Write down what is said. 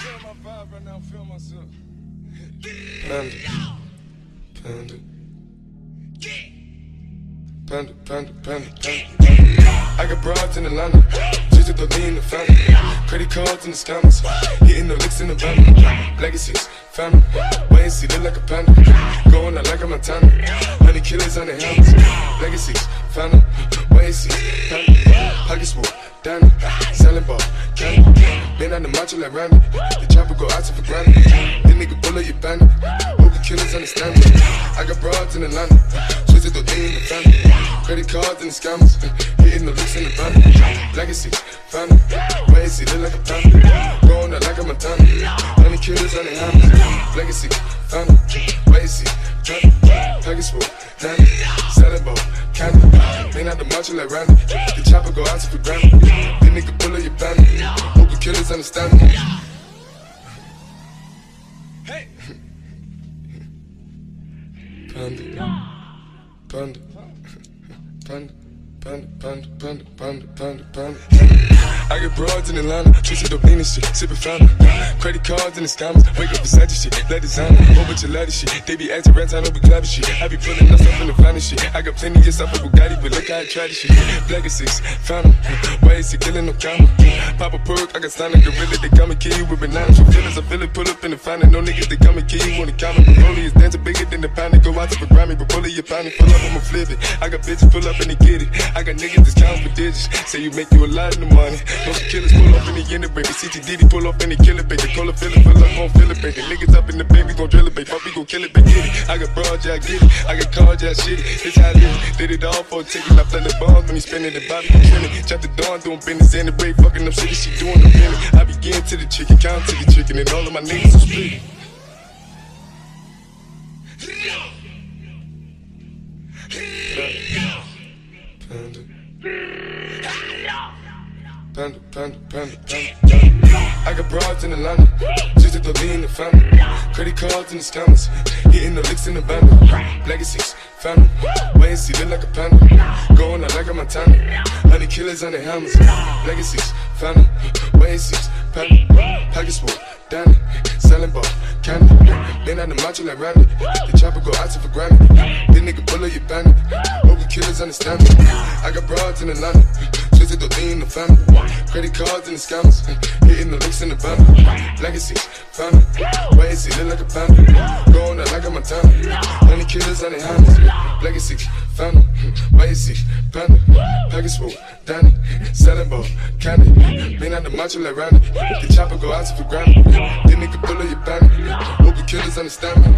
feel my vibe right now, feel myself. Panda. Panda. Panda, panda, panda, panda. I got broads in Atlanta, just to believe in the family. Credit cards in the scammers, hitting the licks in the van. Legacies, family, wait and see, look like a panda. Going out like a Montana, honey killers on the helmets. Legacies, family, wait and see, panda. Pockets full, diamond. The macho like Randy, the chopper go out for granted. This nigga bullet you bandit, hope the killers understand me. I got broads in Atlanta, twisted the thing in the family. Credit cards and the scammers, hitting the looks in the van. Legacy, family, wait and see, look like a family? Going out like a Montana, honey killers on the hammers. Legacy, family, and see, panda. Pockets full, Danny, selling ball, candy. Been out the macho like Randy, the chopper go out to for granted. This nigga bullet you bandit, hope the killers understand me. Panda. Panda. Panda. Panda, panda, panda, panda, panda, panda. I get broads in Atlanta, twisted dope lean and shit, sippin' fountain. Credit cards and the scammers, wake up beside shit, let designer, whole bunch of lattice shit. They be acting rats, I know we clapping shit. I be pulling up in the finest shit. I got plenty of stuff with Bugatti, but look how I try this shit. Black is six, fountain, why is he killing no comma? Pop a perk, I got signed a gorilla, they come and kill you with bananas. From feelings, I feel it, pull up in the fountain. No niggas, they come and kill you on the counter. Rollie is dancing bigger than the pound, out to the Grammy, but pull it, you pound it, pull up, I'ma flip it. I got bitches pull up and they get it. I got niggas that's counting for digits, say you make you a lot of money. Most killers pull up and they in end, baby. CTDD pull up in the killer, baby. Call a feeling, pull up, gon' feel it, baby. Niggas up in the baby, gon' drill it, baby. Fuck, we gon' kill it, baby. Get it. I got broad, yeah, I get it. I got cards, yeah, shit it. This how I live. Did it all for a ticket. I play the bombs when he spinning the body, killing. Chop the dawn, doing business in the break, fucking up shit, she doing the feeling. I begin to the chicken, count to the chicken, and all of my niggas are split. Panda. Panda, panda, panda. I got broads in Atlanta, just throw me in the family. Credit cards and the scammers, hitting the licks in the band. Legacies, family, wait and see, look like a panda. Going out like a Montana, honey killers on the hammers. Legacies, family, wait and see, panda. Pockets full, Danny, selling ball, candy. Been on the macho like Randy, the chopper go out for granted. This nigga bullet you bandit, the killers understand me. I got broads in Atlanta, twisted the thing in the family. Credit cards and the scammers, hmm, hitting the licks in the van. Legacy, family, wait and see, look like a panda. Going out like a Montana, honey killers on the hammers. Legacy, family, wait and see, panda. Package full, Danny, selling ball, candy. Been out the macho like Randy, the chopper go out to for granted. This nigga bullet you bandit, hope the killers understand me.